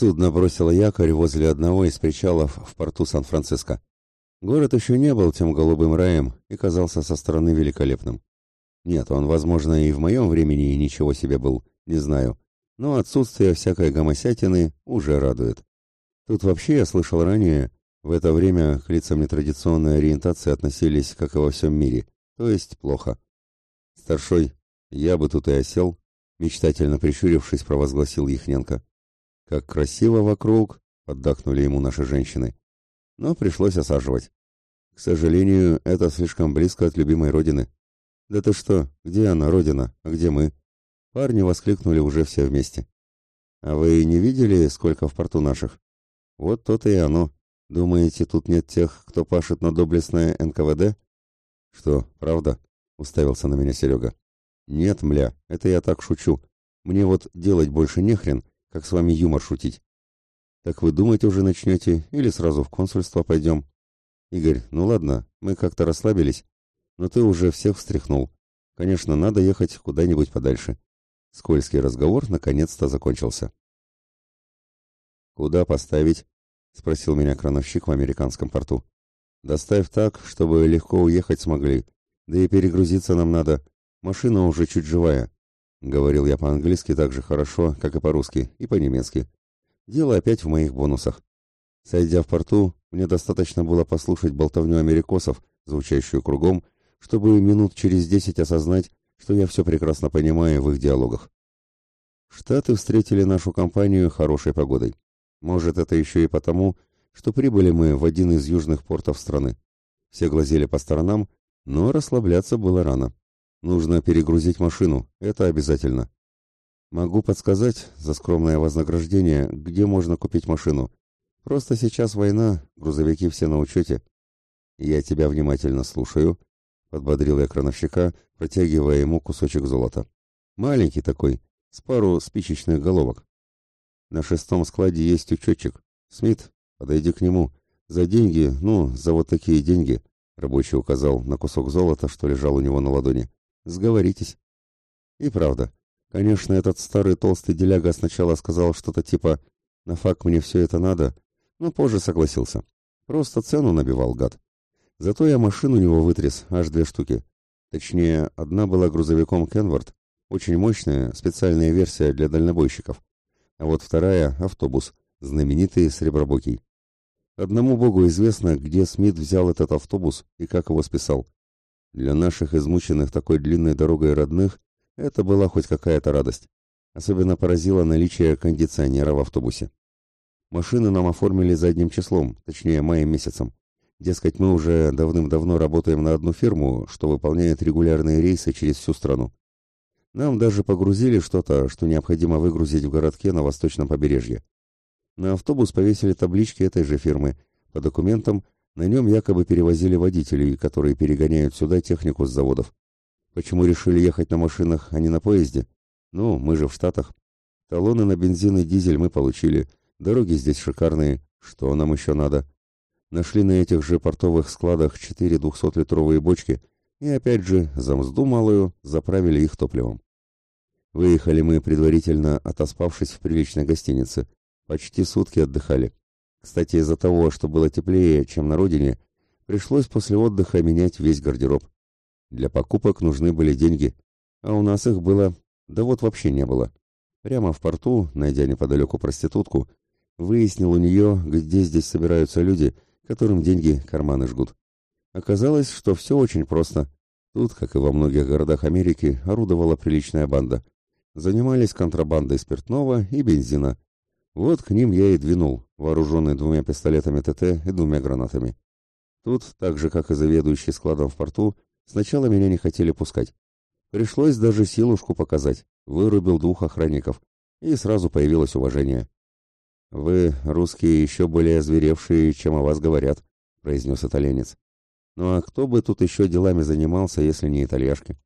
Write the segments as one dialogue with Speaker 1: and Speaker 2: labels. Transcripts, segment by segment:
Speaker 1: Судно бросило якорь возле одного из причалов в порту Сан-Франциско. Город еще не был тем голубым раем и казался со стороны великолепным. Нет, он, возможно, и в моем времени ничего себе был, не знаю, но отсутствие всякой гомосятины уже радует. Тут вообще, я слышал ранее, в это время к лицам нетрадиционной ориентации относились, как и во всем мире, то есть плохо. «Старшой, я бы тут и осел», — мечтательно прищурившись, провозгласил Яхненко. «Как красиво вокруг!» — поддакнули ему наши женщины. Но пришлось осаживать. К сожалению, это слишком близко от любимой родины. «Да ты что, где она, родина, а где мы?» Парни воскликнули уже все вместе. «А вы не видели, сколько в порту наших?» «Вот то-то и оно. Думаете, тут нет тех, кто пашет на доблестное НКВД?» «Что, правда?» — уставился на меня Серега. «Нет, мля, это я так шучу. Мне вот делать больше не хрен, как с вами юмор шутить». «Так вы думать уже начнете или сразу в консульство пойдем?» «Игорь, ну ладно, мы как-то расслабились, но ты уже всех встряхнул. Конечно, надо ехать куда-нибудь подальше». Скользкий разговор наконец-то закончился. «Куда поставить?» — спросил меня крановщик в американском порту. «Доставь так, чтобы легко уехать смогли. Да и перегрузиться нам надо. Машина уже чуть живая». Говорил я по-английски так же хорошо, как и по-русски, и по-немецки. Дело опять в моих бонусах. Сойдя в порту, мне достаточно было послушать болтовню америкосов, звучащую кругом, чтобы минут через десять осознать, что я все прекрасно понимаю в их диалогах. Штаты встретили нашу компанию хорошей погодой. Может, это еще и потому, что прибыли мы в один из южных портов страны. Все глазели по сторонам, но расслабляться было рано. Нужно перегрузить машину, это обязательно. Могу подсказать за скромное вознаграждение, где можно купить машину. Просто сейчас война, грузовики все на учете. Я тебя внимательно слушаю, подбодрил я крановщика, протягивая ему кусочек золота. Маленький такой, с пару спичечных головок. На шестом складе есть учетчик. Смит, подойди к нему. За деньги, ну, за вот такие деньги, рабочий указал на кусок золота, что лежал у него на ладони. Сговоритесь. И правда. Конечно, этот старый толстый деляга сначала сказал что-то типа «на факт мне все это надо», но позже согласился. Просто цену набивал, гад. Зато я машину у него вытряс, аж две штуки. Точнее, одна была грузовиком Кенвард, очень мощная, специальная версия для дальнобойщиков а вот вторая — автобус, знаменитый Сребробокий. Одному богу известно, где Смит взял этот автобус и как его списал. Для наших измученных такой длинной дорогой родных это была хоть какая-то радость. Особенно поразило наличие кондиционера в автобусе. Машины нам оформили задним числом, точнее маем месяцем. Дескать, мы уже давным-давно работаем на одну фирму, что выполняет регулярные рейсы через всю страну. Нам даже погрузили что-то, что необходимо выгрузить в городке на восточном побережье. На автобус повесили таблички этой же фирмы. По документам на нем якобы перевозили водителей, которые перегоняют сюда технику с заводов. Почему решили ехать на машинах, а не на поезде? Ну, мы же в Штатах. Талоны на бензин и дизель мы получили. Дороги здесь шикарные. Что нам еще надо? Нашли на этих же портовых складах четыре двухсотлитровые бочки и опять же, за мзду малую, заправили их топливом. Выехали мы предварительно, отоспавшись в приличной гостинице. Почти сутки отдыхали. Кстати, из-за того, что было теплее, чем на родине, пришлось после отдыха менять весь гардероб. Для покупок нужны были деньги, а у нас их было, да вот вообще не было. Прямо в порту, найдя неподалеку проститутку, выяснил у нее, где здесь собираются люди, которым деньги карманы жгут. Оказалось, что все очень просто. Тут, как и во многих городах Америки, орудовала приличная банда. Занимались контрабандой спиртного и бензина. Вот к ним я и двинул, вооруженный двумя пистолетами ТТ и двумя гранатами. Тут, так же, как и заведующий складом в порту, сначала меня не хотели пускать. Пришлось даже силушку показать, вырубил двух охранников, и сразу появилось уважение. «Вы, русские, еще более озверевшие, чем о вас говорят», — произнес итальянец. Ну а кто бы тут еще делами занимался, если не итальяшки?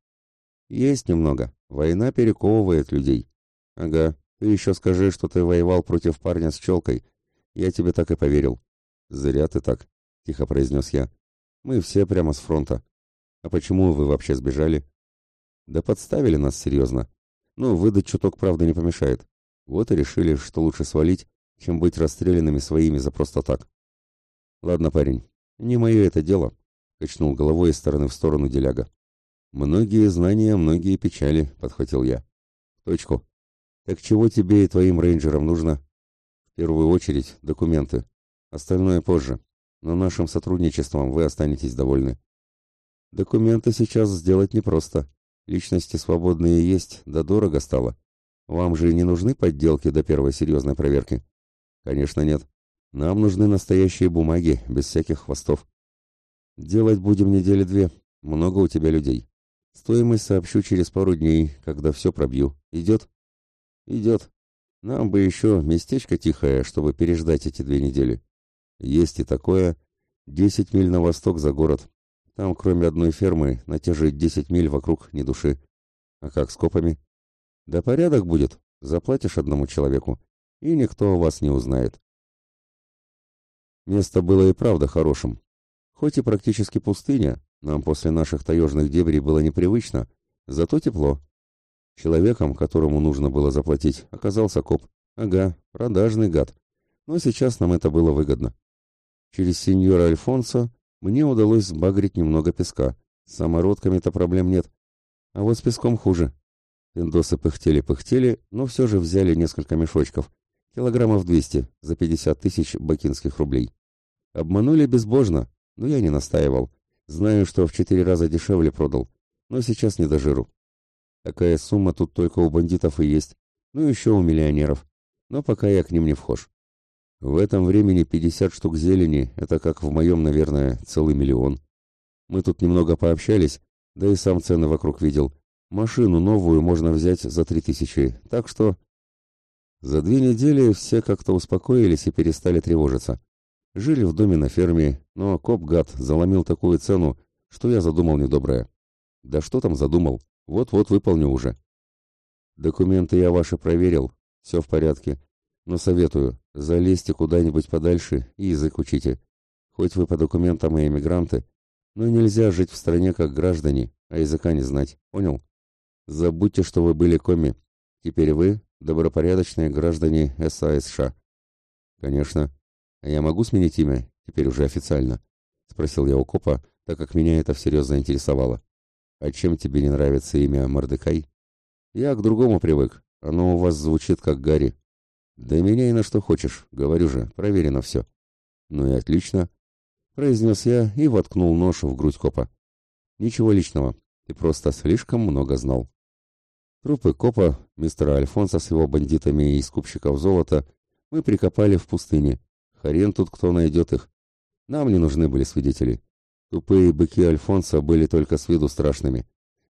Speaker 1: Есть немного. Война перековывает людей. Ага, ты еще скажи, что ты воевал против парня с челкой. Я тебе так и поверил. Зря ты так, тихо произнес я. Мы все прямо с фронта. А почему вы вообще сбежали? Да подставили нас серьезно. Ну, выдать чуток правды не помешает. Вот и решили, что лучше свалить, чем быть расстрелянными своими за просто так. Ладно, парень, не мое это дело, качнул головой из стороны в сторону деляга. Многие знания, многие печали, подхватил я. Точку. Так чего тебе и твоим рейнджерам нужно? В первую очередь документы. Остальное позже. Но нашим сотрудничеством вы останетесь довольны. Документы сейчас сделать непросто. Личности свободные есть, да дорого стало. Вам же не нужны подделки до первой серьезной проверки? Конечно, нет. Нам нужны настоящие бумаги, без всяких хвостов. Делать будем недели две. Много у тебя людей. Стоимость сообщу через пару дней, когда все пробью. Идет? Идет. Нам бы еще местечко тихое, чтобы переждать эти две недели. Есть и такое. Десять миль на восток за город. Там, кроме одной фермы, на те же десять миль вокруг ни души. А как с копами? Да порядок будет. Заплатишь одному человеку, и никто вас не узнает. Место было и правда хорошим. Хоть и практически пустыня, нам после наших таежных дебрей было непривычно, зато тепло. Человеком, которому нужно было заплатить, оказался коп. Ага, продажный гад. Но сейчас нам это было выгодно. Через сеньора Альфонсо мне удалось сбагрить немного песка. С самородками-то проблем нет. А вот с песком хуже. Индосы пыхтели-пыхтели, но все же взяли несколько мешочков. Килограммов 200 за 50 тысяч бакинских рублей. Обманули безбожно, но я не настаивал. Знаю, что в четыре раза дешевле продал, но сейчас не до жиру. Такая сумма тут только у бандитов и есть, ну еще у миллионеров. Но пока я к ним не вхож. В этом времени 50 штук зелени – это как в моем, наверное, целый миллион. Мы тут немного пообщались, да и сам цены вокруг видел. Машину новую можно взять за три тысячи, так что... За две недели все как-то успокоились и перестали тревожиться. Жили в доме на ферме, но коп-гад заломил такую цену, что я задумал недоброе. Да что там задумал? Вот-вот выполню уже. Документы я ваши проверил, все в порядке. Но советую, залезьте куда-нибудь подальше и язык учите. Хоть вы по документам и эмигранты, но нельзя жить в стране как граждане, а языка не знать, понял? Забудьте, что вы были коми. Теперь вы добропорядочные граждане САСШ. Конечно. А я могу сменить имя, теперь уже официально? Спросил я у копа, так как меня это всерьез заинтересовало. А чем тебе не нравится имя Мордекай? Я к другому привык. Оно у вас звучит как Гарри. Да меня и на что хочешь, говорю же, проверено все. Ну и отлично, произнес я и воткнул нож в грудь копа. Ничего личного, ты просто слишком много знал. Трупы копа, мистера Альфонса с его бандитами и скупщиков золота мы прикопали в пустыне. Хрен тут кто найдет их. Нам не нужны были свидетели. Тупые быки Альфонса были только с виду страшными.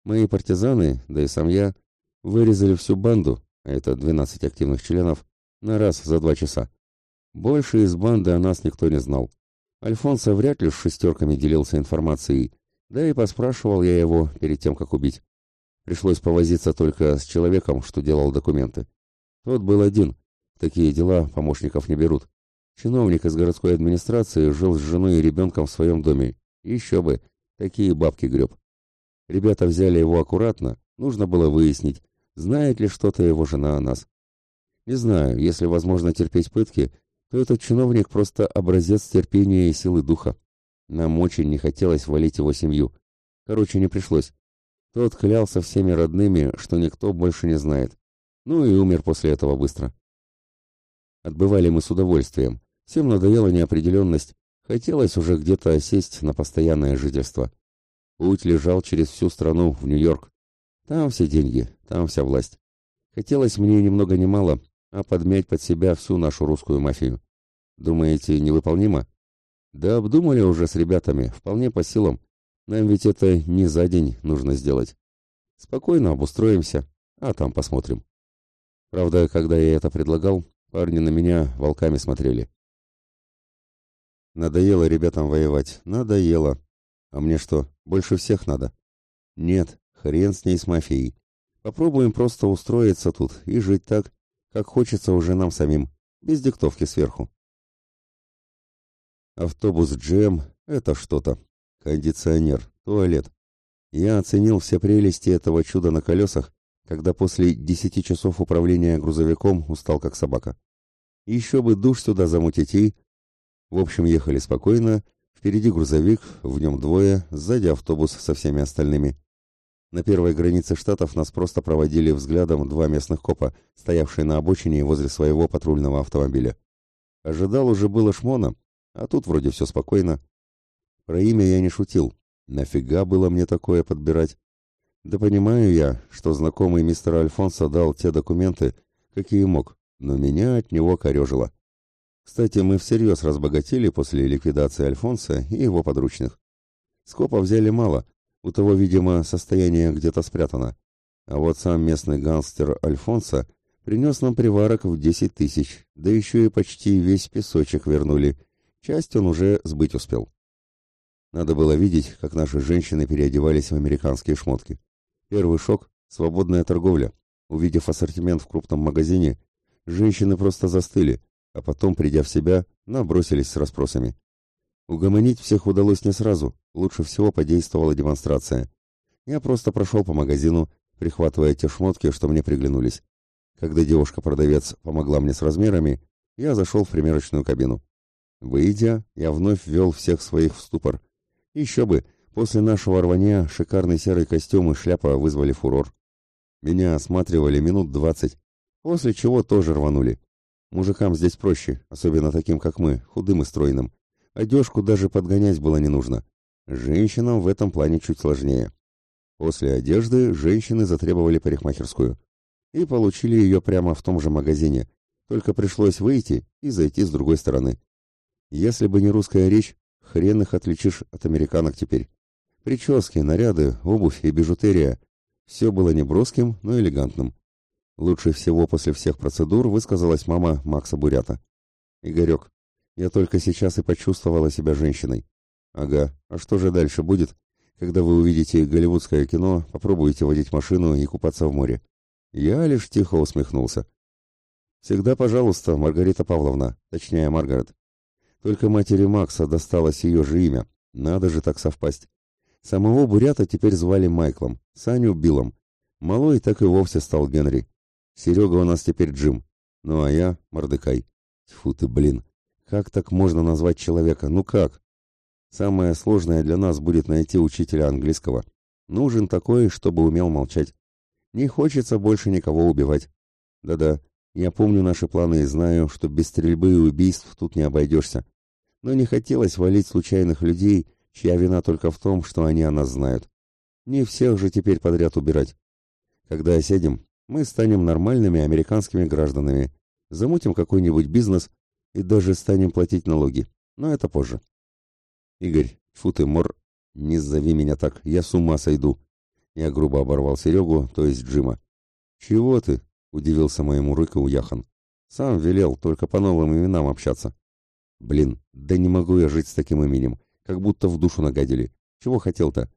Speaker 1: Мои партизаны, да и сам я, вырезали всю банду, а это 12 активных членов, на раз за два часа. Больше из банды о нас никто не знал. Альфонсо вряд ли с шестерками делился информацией, да и поспрашивал я его перед тем, как убить. Пришлось повозиться только с человеком, что делал документы. Тот был один. Такие дела помощников не берут. Чиновник из городской администрации жил с женой и ребенком в своем доме еще бы, такие бабки греб. Ребята взяли его аккуратно, нужно было выяснить, знает ли что-то его жена о нас. Не знаю, если возможно терпеть пытки, то этот чиновник просто образец терпения и силы духа. Нам очень не хотелось валить его семью. Короче, не пришлось. Тот клялся всеми родными, что никто больше не знает. Ну и умер после этого быстро. Отбывали мы с удовольствием. Всем надоела неопределенность, Хотелось уже где-то осесть на постоянное жительство. Путь лежал через всю страну в Нью-Йорк. Там все деньги, там вся власть. Хотелось мне ни много ни мало, а подмять под себя всю нашу русскую мафию. Думаете, невыполнимо? Да обдумали уже с ребятами, вполне по силам. Нам ведь это не за день нужно сделать. Спокойно обустроимся, а там посмотрим. Правда, когда я это предлагал, парни на меня волками смотрели. Надоело ребятам воевать, надоело. А мне что, больше всех надо? Нет, хрен с ней с мафией. Попробуем просто устроиться тут и жить так, как хочется уже нам самим, без диктовки сверху. Автобус GM — это что-то. Кондиционер, туалет. Я оценил все прелести этого чуда на колесах, когда после десяти часов управления грузовиком устал как собака. Еще бы душ сюда замутить и... В общем, ехали спокойно, впереди грузовик, в нем двое, сзади автобус со всеми остальными. На первой границе штатов нас просто проводили взглядом два местных копа, стоявшие на обочине возле своего патрульного автомобиля. Ожидал уже было шмона, а тут вроде все спокойно. Про имя я не шутил. Нафига было мне такое подбирать? Да понимаю я, что знакомый мистер Альфонсо дал те документы, какие мог, но меня от него корежило. Кстати, мы всерьез разбогатели после ликвидации Альфонса и его подручных. Скопа взяли мало, у того, видимо, состояние где-то спрятано. А вот сам местный гангстер Альфонсо принес нам приварок в десять тысяч, да еще и почти весь песочек вернули. Часть он уже сбыть успел. Надо было видеть, как наши женщины переодевались в американские шмотки. Первый шок – свободная торговля. Увидев ассортимент в крупном магазине, женщины просто застыли, а потом, придя в себя, набросились с расспросами. Угомонить всех удалось не сразу, лучше всего подействовала демонстрация. Я просто прошел по магазину, прихватывая те шмотки, что мне приглянулись. Когда девушка-продавец помогла мне с размерами, я зашел в примерочную кабину. Выйдя, я вновь ввел всех своих в ступор. Еще бы, после нашего рвания шикарный серый костюм и шляпа вызвали фурор. Меня осматривали минут двадцать, после чего тоже рванули. Мужикам здесь проще, особенно таким, как мы, худым и стройным. Одежку даже подгонять было не нужно. Женщинам в этом плане чуть сложнее. После одежды женщины затребовали парикмахерскую. И получили ее прямо в том же магазине, только пришлось выйти и зайти с другой стороны. Если бы не русская речь, хрен их отличишь от американок теперь. Прически, наряды, обувь и бижутерия – все было не броским, но элегантным. Лучше всего после всех процедур высказалась мама Макса Бурята. «Игорек, я только сейчас и почувствовала себя женщиной. Ага, а что же дальше будет, когда вы увидите голливудское кино, попробуете водить машину и купаться в море? Я лишь тихо усмехнулся. Всегда, пожалуйста, Маргарита Павловна, точнее, Маргарет. Только матери Макса досталось ее же имя. Надо же так совпасть. Самого Бурята теперь звали Майклом, Саню Биллом. Малой так и вовсе стал Генри. Серега у нас теперь Джим. Ну а я Мордекай. Тьфу ты, блин. Как так можно назвать человека? Ну как? Самое сложное для нас будет найти учителя английского. Нужен такой, чтобы умел молчать. Не хочется больше никого убивать. Да-да, я помню наши планы и знаю, что без стрельбы и убийств тут не обойдешься. Но не хотелось валить случайных людей, чья вина только в том, что они о нас знают. Не всех же теперь подряд убирать. Когда осядем, мы станем нормальными американскими гражданами, замутим какой-нибудь бизнес и даже станем платить налоги. Но это позже. Игорь, фу ты, мор, не зови меня так, я с ума сойду. Я грубо оборвал Серегу, то есть Джима. Чего ты? Удивился моему рыку Яхан. Сам велел только по новым именам общаться. Блин, да не могу я жить с таким именем. Как будто в душу нагадили. Чего хотел-то?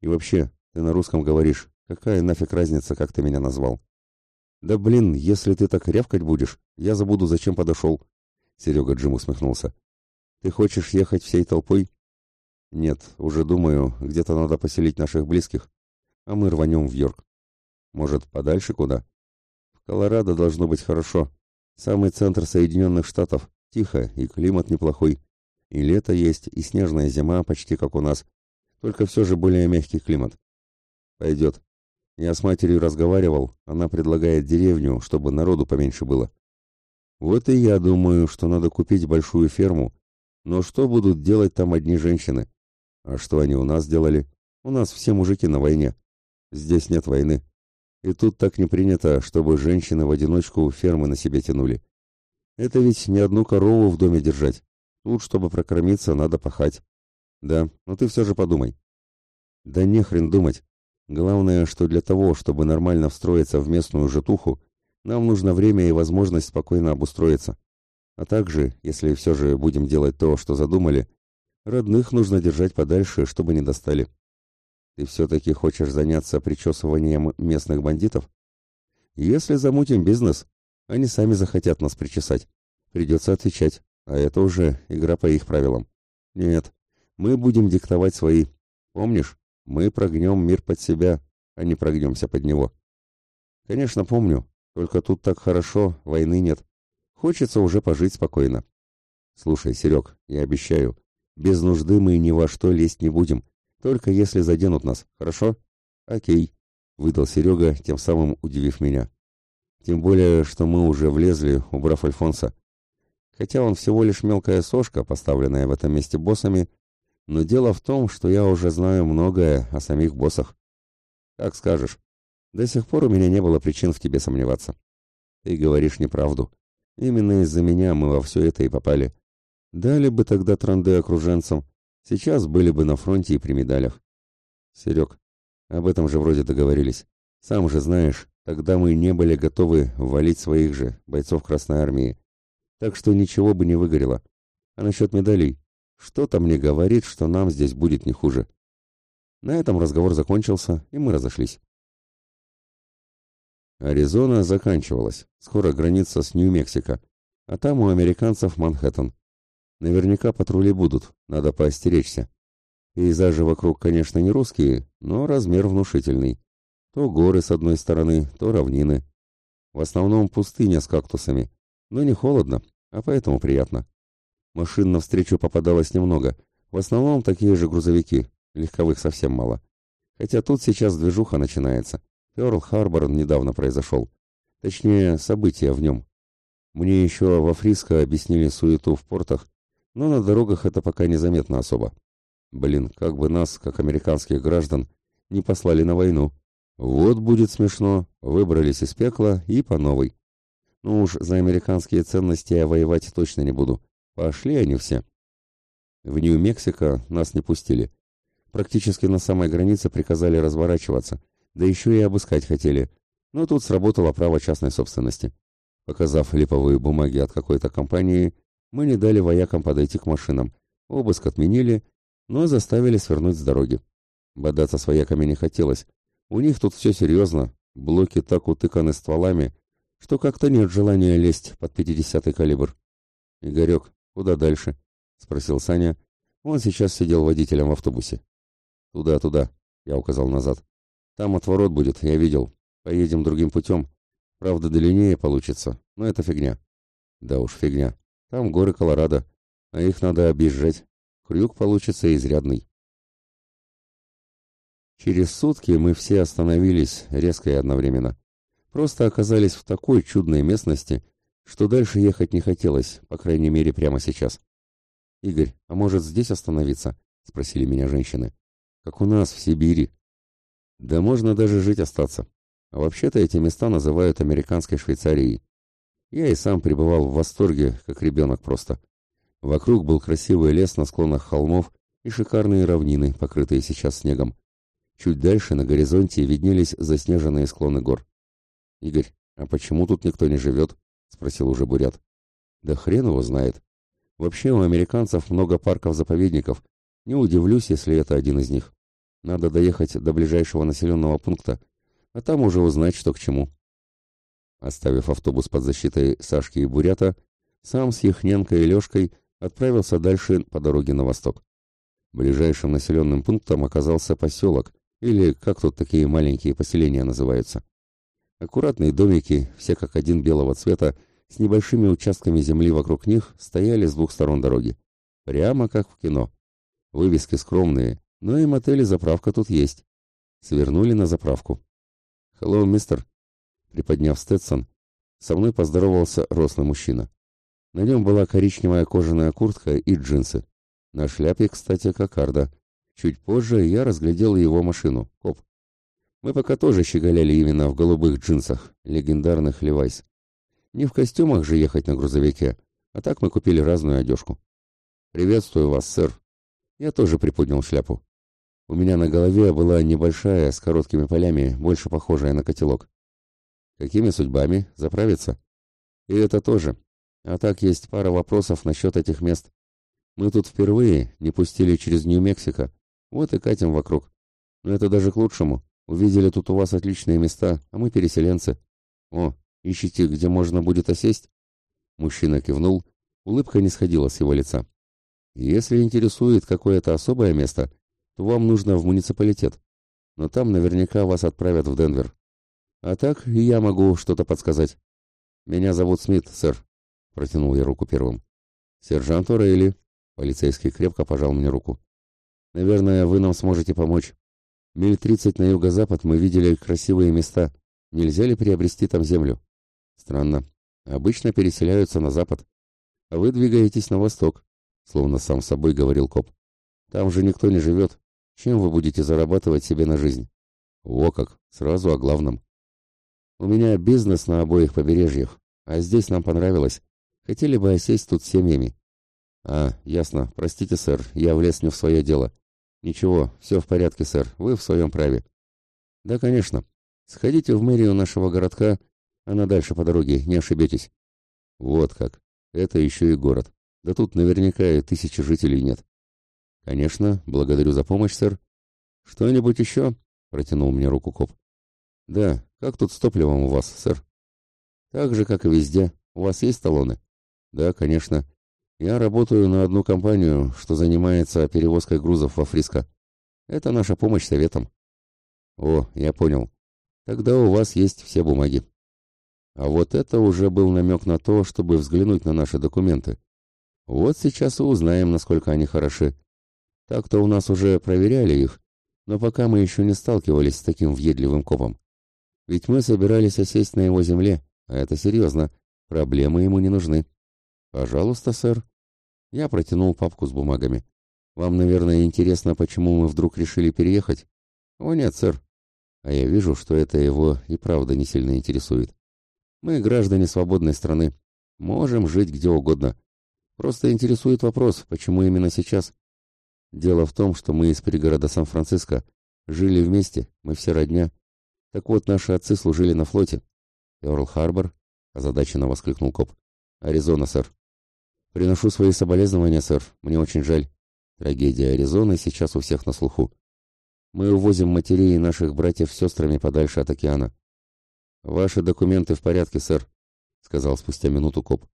Speaker 1: И вообще, ты на русском говоришь. Какая нафиг разница, как ты меня назвал? Да блин, если ты так рявкать будешь, я забуду, зачем подошел. Серега Джим усмехнулся. «Ты хочешь ехать всей толпой?» «Нет, уже думаю, где-то надо поселить наших близких, а мы рванем в Йорк. Может, подальше куда?» «В Колорадо должно быть хорошо. Самый центр Соединенных Штатов. Тихо, и климат неплохой. И лето есть, и снежная зима почти как у нас. Только все же более мягкий климат. Пойдет. Я с матерью разговаривал, она предлагает деревню, чтобы народу поменьше было. Вот и я думаю, что надо купить большую ферму. Но что будут делать там одни женщины? А что они у нас делали? У нас все мужики на войне. Здесь нет войны. И тут так не принято, чтобы женщины в одиночку фермы на себе тянули. Это ведь не одну корову в доме держать. Тут, чтобы прокормиться, надо пахать. Да, но ты все же подумай. Да не хрен думать. Главное, что для того, чтобы нормально встроиться в местную житуху, нам нужно время и возможность спокойно обустроиться. А также, если все же будем делать то, что задумали, родных нужно держать подальше, чтобы не достали. Ты все-таки хочешь заняться причесыванием местных бандитов? Если замутим бизнес, они сами захотят нас причесать. Придется отвечать, а это уже игра по их правилам. Нет, мы будем диктовать свои. Помнишь, мы прогнем мир под себя, а не прогнемся под него. Конечно, помню, только тут так хорошо, войны нет. Хочется уже пожить спокойно. Слушай, Серег, я обещаю, без нужды мы ни во что лезть не будем, только если заденут нас, хорошо? Окей, выдал Серега, тем самым удивив меня. Тем более, что мы уже влезли, убрав Альфонса. Хотя он всего лишь мелкая сошка, поставленная в этом месте боссами, но дело в том, что я уже знаю многое о самих боссах. Как скажешь. До сих пор у меня не было причин в тебе сомневаться. Ты говоришь неправду. Именно из-за меня мы во все это и попали. Дали бы тогда транды окруженцам, сейчас были бы на фронте и при медалях. Серег, об этом же вроде договорились. Сам же знаешь, тогда мы не были готовы валить своих же, бойцов Красной Армии. Так что ничего бы не выгорело. А насчет медалей? Что-то мне говорит, что нам здесь будет не хуже. На этом разговор закончился, и мы разошлись. Аризона заканчивалась. Скоро граница с Нью-Мексико. А там у американцев Манхэттен. Наверняка патрули будут, надо поостеречься. Пейзажи вокруг, конечно, не русские, но размер внушительный. То горы с одной стороны, то равнины. В основном пустыня с кактусами. Но не холодно, а поэтому приятно. Машин навстречу попадалось немного. В основном такие же грузовики, легковых совсем мало. Хотя тут сейчас движуха начинается. Пёрл-Харбор недавно произошел. Точнее, события в нем. Мне еще во Фриско объяснили суету в портах, но на дорогах это пока незаметно особо. Блин, как бы нас, как американских граждан, не послали на войну. Вот будет смешно, выбрались из пекла и по новой. Ну уж за американские ценности я воевать точно не буду. Пошли они все. В Нью-Мексико нас не пустили. Практически на самой границе приказали разворачиваться, да еще и обыскать хотели. Но тут сработало право частной собственности. Показав липовые бумаги от какой-то компании, мы не дали воякам подойти к машинам. Обыск отменили, но заставили свернуть с дороги. Бодаться с вояками не хотелось. У них тут все серьезно, блоки так утыканы стволами, что как-то нет желания лезть под пятидесятый калибр. «Игорек, куда дальше?» — спросил Саня. Он сейчас сидел водителем в автобусе. «Туда, туда», — я указал назад. Там отворот будет, я видел. Поедем другим путем. Правда, длиннее получится, но это фигня. Да уж, фигня. Там горы Колорадо, а их надо объезжать. Крюк получится изрядный. Через сутки мы все остановились резко и одновременно. Просто оказались в такой чудной местности, что дальше ехать не хотелось, по крайней мере, прямо сейчас. «Игорь, а может здесь остановиться?» — спросили меня женщины. «Как у нас, в Сибири», да можно даже жить остаться. А вообще-то эти места называют американской Швейцарией. Я и сам пребывал в восторге, как ребенок просто. Вокруг был красивый лес на склонах холмов и шикарные равнины, покрытые сейчас снегом. Чуть дальше на горизонте виднелись заснеженные склоны гор. «Игорь, а почему тут никто не живет?» — спросил уже Бурят. «Да хрен его знает. Вообще у американцев много парков-заповедников. Не удивлюсь, если это один из них». Надо доехать до ближайшего населенного пункта, а там уже узнать, что к чему. Оставив автобус под защитой Сашки и Бурята, сам с Яхненко и Лешкой отправился дальше по дороге на восток. Ближайшим населенным пунктом оказался поселок, или как тут такие маленькие поселения называются. Аккуратные домики, все как один белого цвета, с небольшими участками земли вокруг них, стояли с двух сторон дороги. Прямо как в кино. Вывески скромные, но и мотель и заправка тут есть. Свернули на заправку. «Hello, мистер!» Приподняв Сtetсон, со мной поздоровался рослый мужчина. На нем была коричневая кожаная куртка и джинсы. На шляпе, кстати, кокарда. Чуть позже я разглядел его машину, коп. Мы пока тоже щеголяли именно в голубых джинсах, легендарных Левайс. Не в костюмах же ехать на грузовике, а так мы купили разную одежку. «Приветствую вас, сэр». Я тоже приподнял шляпу. У меня на голове была небольшая, с короткими полями, больше похожая на котелок. Какими судьбами? Заправиться? И это тоже. А так есть пара вопросов насчет этих мест. Мы тут впервые не пустили через Нью-Мексико. Вот и катим вокруг. Но это даже к лучшему. Увидели тут у вас отличные места, а мы переселенцы. О, ищите, где можно будет осесть? Мужчина кивнул. Улыбка не сходила с его лица. Если интересует какое-то особое место, то вам нужно в муниципалитет. Но там наверняка вас отправят в Денвер. А так и я могу что-то подсказать. Меня зовут Смит, сэр. — протянул я руку первым. «Сержант Орейли», — полицейский крепко пожал мне руку. «Наверное, вы нам сможете помочь. Миль тридцать на юго-запад мы видели красивые места. Нельзя ли приобрести там землю?» «Странно. Обычно переселяются на запад. А вы двигаетесь на восток», — словно сам собой говорил коп. «Там же никто не живет. Чем вы будете зарабатывать себе на жизнь?» «Во как! Сразу о главном. У меня бизнес на обоих побережьях, а здесь нам понравилось. Хотели бы осесть тут семьями. А, ясно. Простите, сэр, я влез не в свое дело. Ничего, все в порядке, сэр. Вы в своем праве. Да, конечно. Сходите в мэрию нашего городка, а дальше по дороге, не ошибетесь. Вот как. Это еще и город. Да тут наверняка и тысячи жителей нет. Конечно, благодарю за помощь, сэр. Что-нибудь еще? Протянул мне руку коп. Да, как тут с топливом у вас, сэр? Так же, как и везде. У вас есть талоны? Да, конечно. Я работаю на одну компанию, что занимается перевозкой грузов во Фриско. Это наша помощь советам. О, я понял. Тогда у вас есть все бумаги. А вот это уже был намек на то, чтобы взглянуть на наши документы. Вот сейчас и узнаем, насколько они хороши. Так-то у нас уже проверяли их, но пока мы еще не сталкивались с таким въедливым копом. Ведь мы собирались осесть на его земле, а это серьезно. Проблемы ему не нужны. Пожалуйста, сэр. Я протянул папку с бумагами. Вам, наверное, интересно, почему мы вдруг решили переехать? О, нет, сэр. А я вижу, что это его и правда не сильно интересует. Мы граждане свободной страны. Можем жить где угодно. Просто интересует вопрос, почему именно сейчас? Дело в том, что мы из пригорода Сан-Франциско. Жили вместе, мы все родня. Так вот, наши отцы служили на флоте. Эрл-Харбор, озадаченно воскликнул коп. Аризона, сэр. Приношу свои соболезнования, сэр. Мне очень жаль. Трагедия Аризоны сейчас у всех на слуху. Мы увозим матерей и наших братьев с сестрами подальше от океана. Ваши документы в порядке, сэр, сказал спустя минуту коп.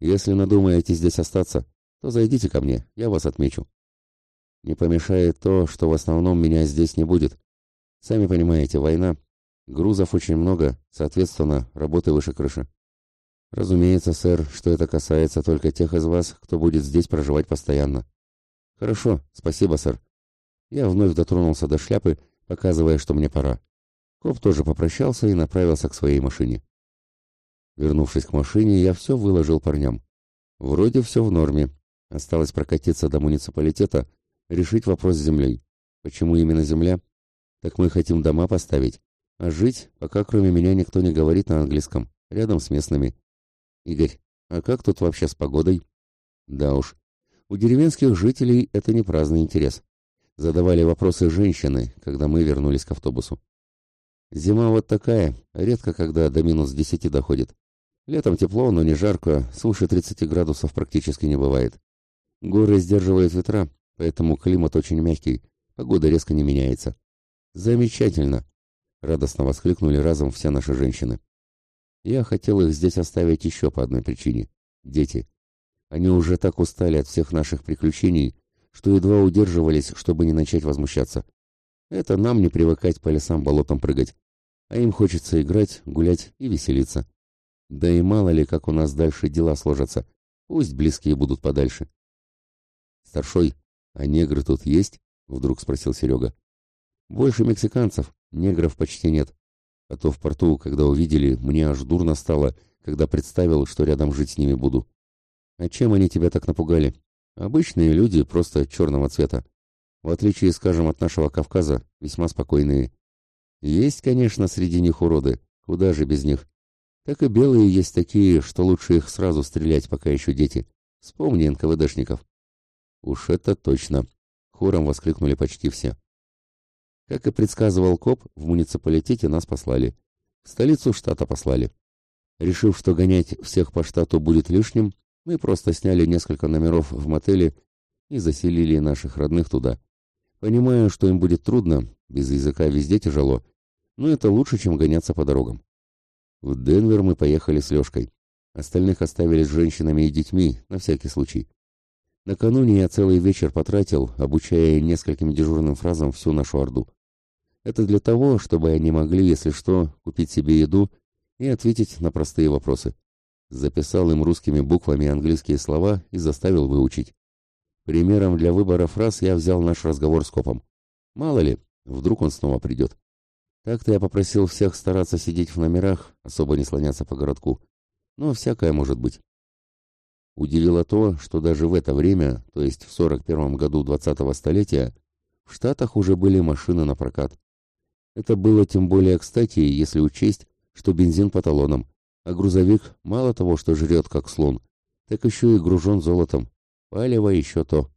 Speaker 1: Если надумаете здесь остаться, то зайдите ко мне, я вас отмечу. Не помешает то, что в основном меня здесь не будет. Сами понимаете, война, Грузов очень много, соответственно, работы выше крыши. Разумеется, сэр, что это касается только тех из вас, кто будет здесь проживать постоянно. Хорошо, спасибо, сэр. Я вновь дотронулся до шляпы, показывая, что мне пора. Коп тоже попрощался и направился к своей машине. Вернувшись к машине, я все выложил парням. Вроде все в норме. Осталось прокатиться до муниципалитета, решить вопрос с землей. Почему именно земля? Так мы хотим дома поставить, а жить, пока кроме меня никто не говорит на английском, рядом с местными. Игорь, а как тут вообще с погодой? Да уж, у деревенских жителей это не праздный интерес. Задавали вопросы женщины, когда мы вернулись к автобусу. Зима вот такая, редко когда до минус десяти доходит. Летом тепло, но не жарко, свыше 30 градусов практически не бывает. Горы сдерживают ветра, поэтому климат очень мягкий, погода резко не меняется. Замечательно. Радостно воскликнули разом все наши женщины. Я хотел их здесь оставить еще по одной причине. Дети. Они уже так устали от всех наших приключений, что едва удерживались, чтобы не начать возмущаться. Это нам не привыкать по лесам-болотам прыгать. А им хочется играть, гулять и веселиться. Да и мало ли, как у нас дальше дела сложатся. Пусть близкие будут подальше. «Старшой, а негры тут есть?» — вдруг спросил Серега. «Больше мексиканцев, Негров почти нет. А то в порту, когда увидели, мне аж дурно стало, когда представил, что рядом жить с ними буду. А чем они тебя так напугали? Обычные люди, просто черного цвета. В отличие, скажем, от нашего Кавказа, весьма спокойные. Есть, конечно, среди них уроды, куда же без них. Так и белые есть такие, что лучше их сразу стрелять, пока еще дети. Вспомни НКВДшников. Уж это точно. Хором воскликнули почти все. Как и предсказывал коп, в муниципалитете нас послали. В столицу штата послали. Решив, что гонять всех по штату будет лишним, мы просто сняли несколько номеров в мотеле и заселили наших родных туда. Понимаю, что им будет трудно, без языка везде тяжело, но это лучше, чем гоняться по дорогам. В Денвер мы поехали с Лешкой. Остальных оставили с женщинами и детьми, на всякий случай. Накануне я целый вечер потратил, обучая нескольким дежурным фразам всю нашу орду. Это для того, чтобы они могли, если что, купить себе еду и ответить на простые вопросы. записал им русскими буквами английские слова и заставил выучить. Примером для выбора фраз я взял наш разговор с копом. Мало ли, вдруг он снова придет. Так-то я попросил всех стараться сидеть в номерах, особо не слоняться по городку. Но всякое может быть. Удивило то, что даже в это время, то есть в 41 году 20-го столетия, в Штатах уже были машины на прокат. Это было тем более кстати, если учесть, что бензин по талонам, а грузовик мало того, что жрет как слон, так еще и гружен золотом. Палево еще то.